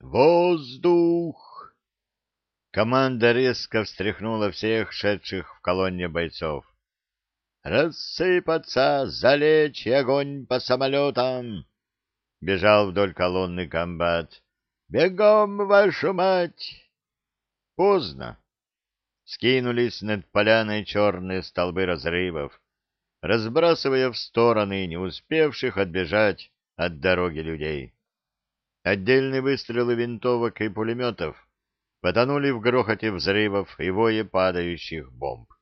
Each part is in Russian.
Воздух! Команда резко встряхнула всех шедших в колонне бойцов. «Рассыпаться, залечь и огонь по самолетам!» Бежал вдоль колонны комбат. «Бегом, вашу мать!» Поздно. Скинулись над поляной черные столбы разрывов, разбрасывая в стороны не успевших отбежать от дороги людей. Отдельные выстрелы винтовок и пулеметов потонули в грохоте взрывов и вое падающих бомб.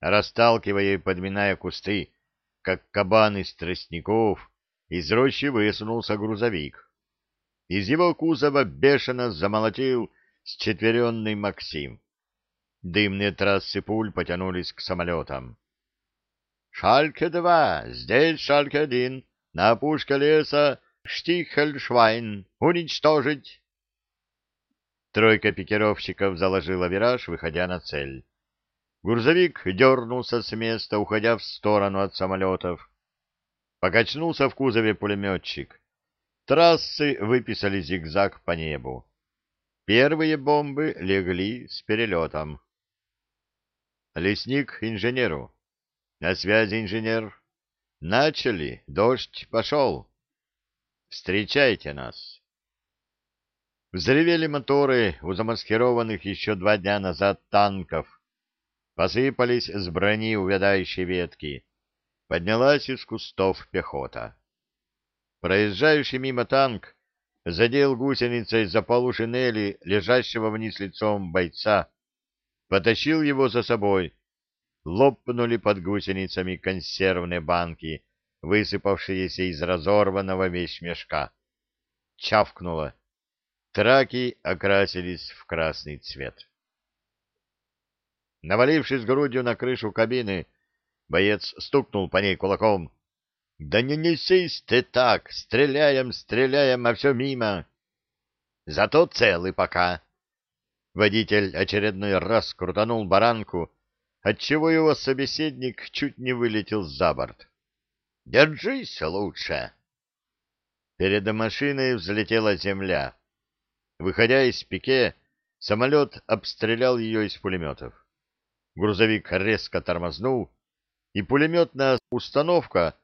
Расталкивая и подминая кусты, как кабан из тростников, из рощи высунулся грузовик. Из его кузова бешено замолотил счетверенный Максим. Дымные трассы пуль потянулись к самолетам. «Шальке-2! Здесь Шальке-1! На опушке леса Штихельшвайн! Уничтожить!» Тройка пикировщиков заложила вираж, выходя на цель. Грузовик дернулся с места, уходя в сторону от самолетов. Покачнулся в кузове пулеметчик. Трассы выписали зигзаг по небу. Первые бомбы легли с перелетом. Лесник инженеру. На связи инженер. Начали. Дождь пошел. Встречайте нас. Взревели моторы у замаскированных еще два дня назад танков. Посыпались с брони увядающие ветки. Поднялась из кустов пехота. Проезжающий мимо танк задел гусеницей за полу шинели лежащего вниз лицом бойца, потащил его за собой. Лопнули под гусеницами консервные банки, высыпавшиеся из разорванного вещмешка. Чавкнуло. Траки окрасились в красный цвет. Навалившись грудью на крышу кабины, боец стукнул по ней кулаком. Да не несись ты так, стреляем, стреляем, а все мимо. Зато целый пока. Водитель очередной раз крутанул баранку, отчего его собеседник чуть не вылетел за борт. Держись лучше. Перед машиной взлетела земля. Выходя из пике, самолет обстрелял ее из пулеметов. Грузовик резко тормознул, и пулеметная установка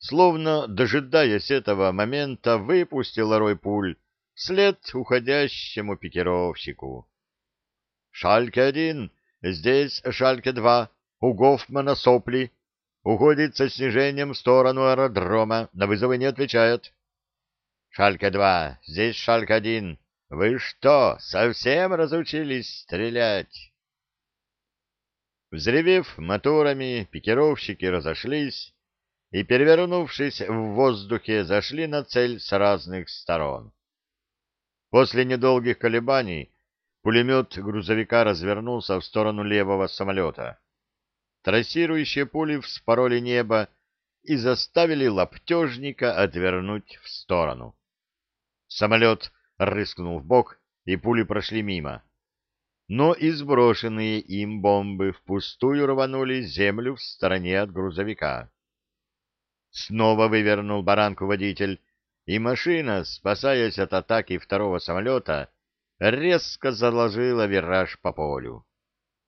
словно дожидаясь этого момента, выпустил рой пуль вслед уходящему пикировщику. «Шальке-1, здесь Шальке-2, у Гофмана сопли, уходит со снижением в сторону аэродрома, на вызовы не отвечает». «Шальке-2, здесь Шальке-1, вы что, совсем разучились стрелять?» Взревев моторами, пикировщики разошлись, и, перевернувшись в воздухе, зашли на цель с разных сторон. После недолгих колебаний пулемет грузовика развернулся в сторону левого самолета. Трассирующие пули вспороли небо и заставили лаптежника отвернуть в сторону. Самолет рыскнул в бок, и пули прошли мимо. Но и сброшенные им бомбы впустую рванули землю в стороне от грузовика. Снова вывернул баранку водитель, и машина, спасаясь от атаки второго самолета, резко заложила вираж по полю.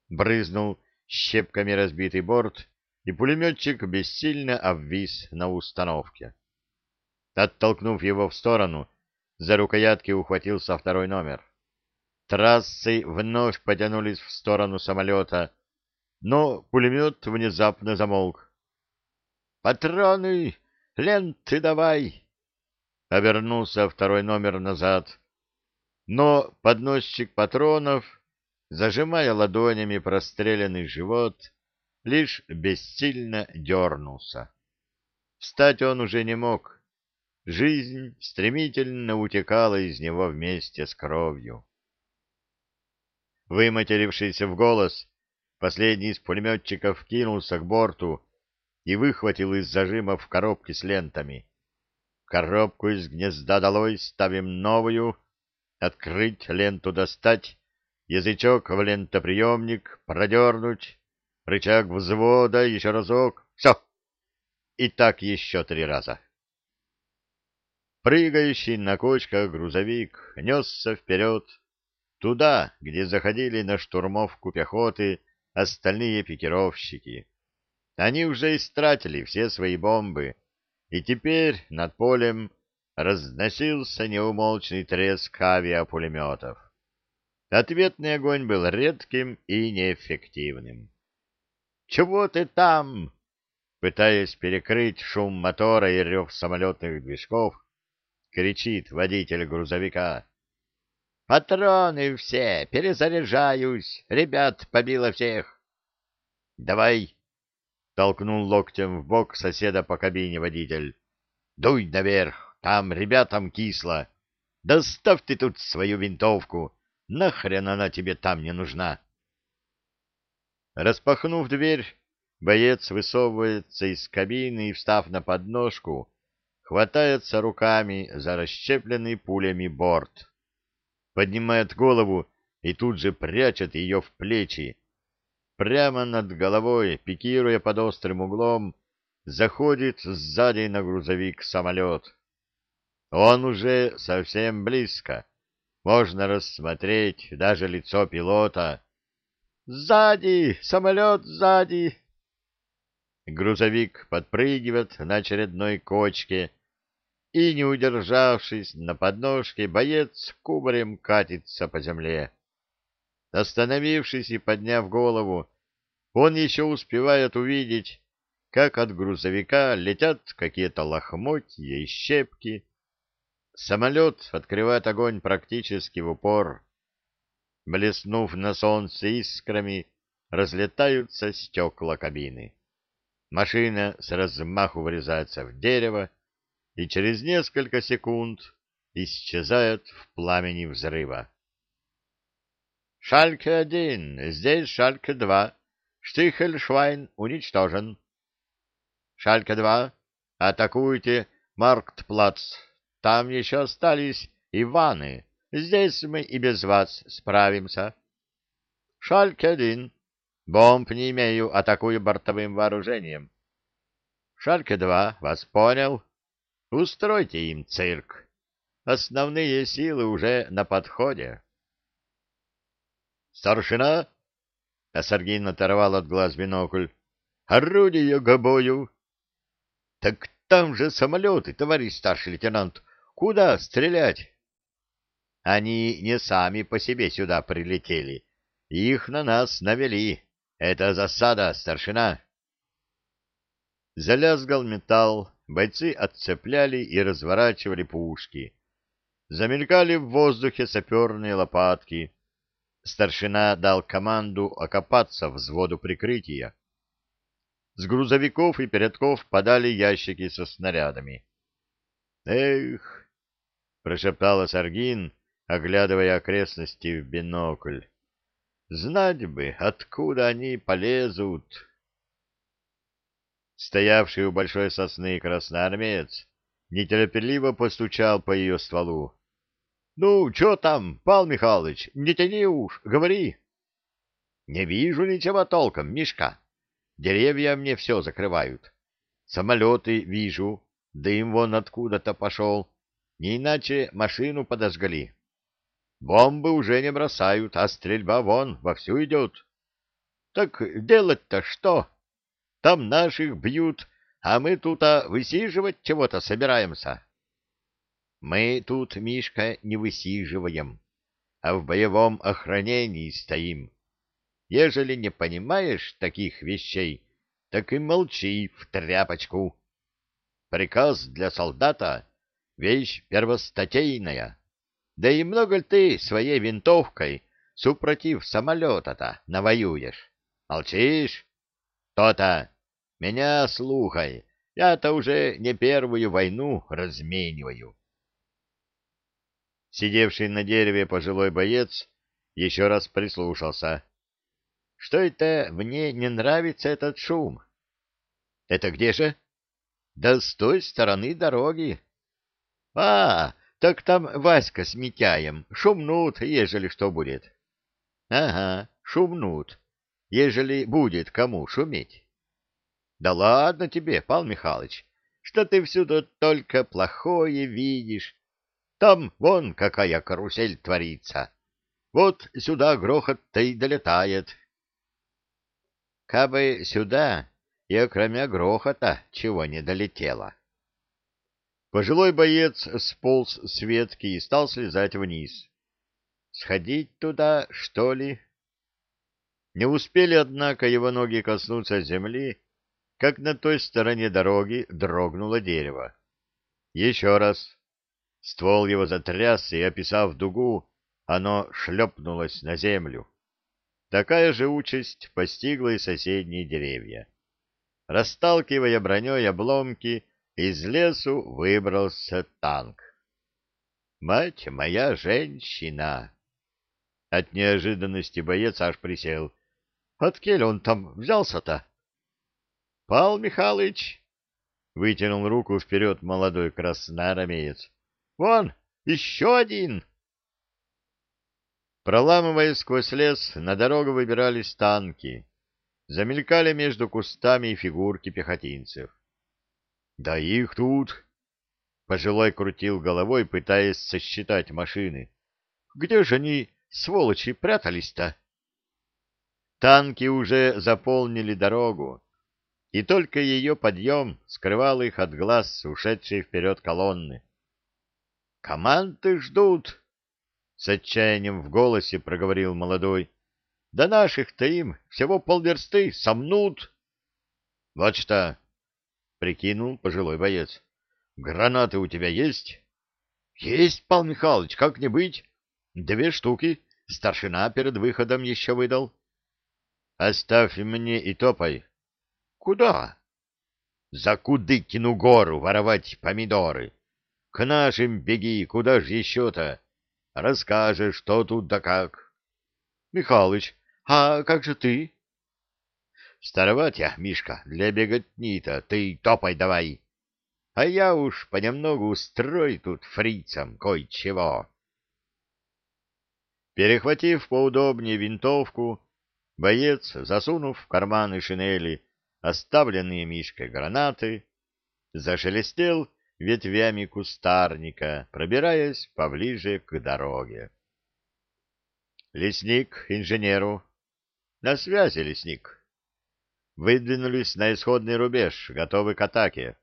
Брызнул щепками разбитый борт, и пулеметчик бессильно обвис на установке. Оттолкнув его в сторону, за рукоятки ухватился второй номер. Трассы вновь потянулись в сторону самолета, но пулемет внезапно замолк. «Патроны! Ленты давай!» Обернулся второй номер назад. Но подносчик патронов, зажимая ладонями простреленный живот, лишь бессильно дернулся. Встать он уже не мог. Жизнь стремительно утекала из него вместе с кровью. Выматерившийся в голос, последний из пулеметчиков кинулся к борту, и выхватил из зажимов коробки с лентами. Коробку из гнезда долой, ставим новую, открыть, ленту достать, язычок в лентоприемник, продернуть, рычаг взвода, еще разок, все. И так еще три раза. Прыгающий на кочках грузовик несся вперед, туда, где заходили на штурмовку пехоты остальные пикировщики. Они уже истратили все свои бомбы, и теперь над полем разносился неумолчный треск авиапулеметов. Ответный огонь был редким и неэффективным. «Чего ты там?» Пытаясь перекрыть шум мотора и рев самолетных движков, кричит водитель грузовика. «Патроны все! Перезаряжаюсь! Ребят, побило всех!» «Давай!» — толкнул локтем в бок соседа по кабине водитель. «Дуй наверх! Там ребятам кисло! Да ставь ты тут свою винтовку! Нахрен она тебе там не нужна?» Распахнув дверь, боец высовывается из кабины и, встав на подножку, хватается руками за расщепленный пулями борт поднимает голову и тут же прячет ее в плечи. Прямо над головой, пикируя под острым углом, заходит сзади на грузовик самолет. Он уже совсем близко. Можно рассмотреть даже лицо пилота. «Сзади! Самолет сзади!» Грузовик подпрыгивает на очередной кочке, и, не удержавшись на подножке, боец кубарем катится по земле. Остановившись и подняв голову, он еще успевает увидеть, как от грузовика летят какие-то лохмотья и щепки. Самолет открывает огонь практически в упор. Блеснув на солнце искрами, разлетаются стекла кабины. Машина с размаху врезается в дерево, и через несколько секунд исчезает в пламени взрыва. «Шальке-1, здесь Шальке-2. Штихельшвайн уничтожен». «Шальке-2, атакуйте Марктплац. Там еще остались Иваны. Здесь мы и без вас справимся». «Шальке-1, бомб не имею, атакую бортовым вооружением». «Шальке-2, вас понял». Устройте им цирк. Основные силы уже на подходе. Старшина? Асаргин оторвал от глаз бинокль. Орудие к бою. Так там же самолеты, товарищ старший лейтенант. Куда стрелять? Они не сами по себе сюда прилетели. Их на нас навели. Это засада, старшина. Залязгал металл, бойцы отцепляли и разворачивали пушки. Замелькали в воздухе саперные лопатки. Старшина дал команду окопаться взводу прикрытия. С грузовиков и передков подали ящики со снарядами. «Эх!» — прошептала Саргин, оглядывая окрестности в бинокль. «Знать бы, откуда они полезут!» Стоявший у большой сосны красноармеец нетерпеливо постучал по ее стволу. — Ну, что там, Пал Михайлович, не тяни уж, говори. — Не вижу ничего толком, Мишка. Деревья мне все закрывают. Самолеты вижу, дым вон откуда-то пошел. Не иначе машину подожгли. Бомбы уже не бросают, а стрельба вон вовсю идет. Так делать-то что? — там наших бьют, а мы тут а высиживать чего-то собираемся. Мы тут, Мишка, не высиживаем, а в боевом охранении стоим. Ежели не понимаешь таких вещей, так и молчи в тряпочку. Приказ для солдата — вещь первостатейная. Да и много ли ты своей винтовкой, супротив самолета-то, навоюешь? Молчишь? То-то меня слухай, я-то уже не первую войну размениваю. Сидевший на дереве пожилой боец еще раз прислушался. Что это мне не нравится этот шум? Это где же? Да с той стороны дороги. А, так там Васька с Митяем. Шумнут, ежели что будет. Ага, шумнут, ежели будет кому шуметь. Да ладно тебе, Пал Михайлович, что ты всюду только плохое видишь. Там вон какая карусель творится. Вот сюда грохот-то и долетает. Кабы сюда, и окромя грохота чего не долетело. Пожилой боец сполз с ветки и стал слезать вниз. Сходить туда, что ли? Не успели, однако, его ноги коснуться земли, как на той стороне дороги дрогнуло дерево. Еще раз. Ствол его затрясся, и, описав дугу, оно шлепнулось на землю. Такая же участь постигла и соседние деревья. Расталкивая броней обломки, из лесу выбрался танк. «Мать моя женщина!» От неожиданности боец аж присел. «Откель он там взялся-то?» «Пал Михалыч!» — вытянул руку вперед молодой красноармеец. «Вон, еще один!» Проламывая сквозь лес, на дорогу выбирались танки. Замелькали между кустами фигурки пехотинцев. Да их тут... Пожилой крутил головой, пытаясь сосчитать машины. Где же они, сволочи, прятались-то? Танки уже заполнили дорогу, и только ее подъем скрывал их от глаз ушедшей вперед колонны. «Команды ждут!» с отчаянием в голосе проговорил молодой. — Да наших-то им всего полверсты сомнут. — Вот что, — прикинул пожилой боец. — Гранаты у тебя есть? — Есть, Пал Михайлович, как не быть. Две штуки. Старшина перед выходом еще выдал. — Оставь мне и топай. — Куда? — За Кудыкину гору воровать помидоры. К нашим беги, куда же еще-то? Расскажешь, что тут да как. — Михалыч, а как же ты? — Староват я, Мишка, для беготни-то, ты топай давай. А я уж понемногу устрой тут фрицам кое-чего. Перехватив поудобнее винтовку, боец, засунув в карманы шинели оставленные Мишкой гранаты, зашелестел ветвями кустарника, пробираясь поближе к дороге. Лесник инженеру. На связи, лесник. Выдвинулись на исходный рубеж, готовы к атаке.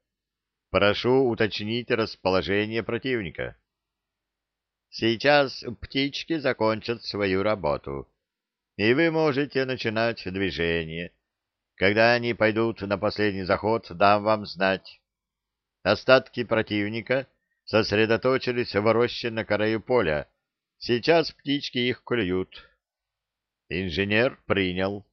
Прошу уточнить расположение противника. Сейчас птички закончат свою работу, и вы можете начинать движение. Когда они пойдут на последний заход, дам вам знать. Остатки противника сосредоточились в роще на краю поля. Сейчас птички их клюют. Инженер принял.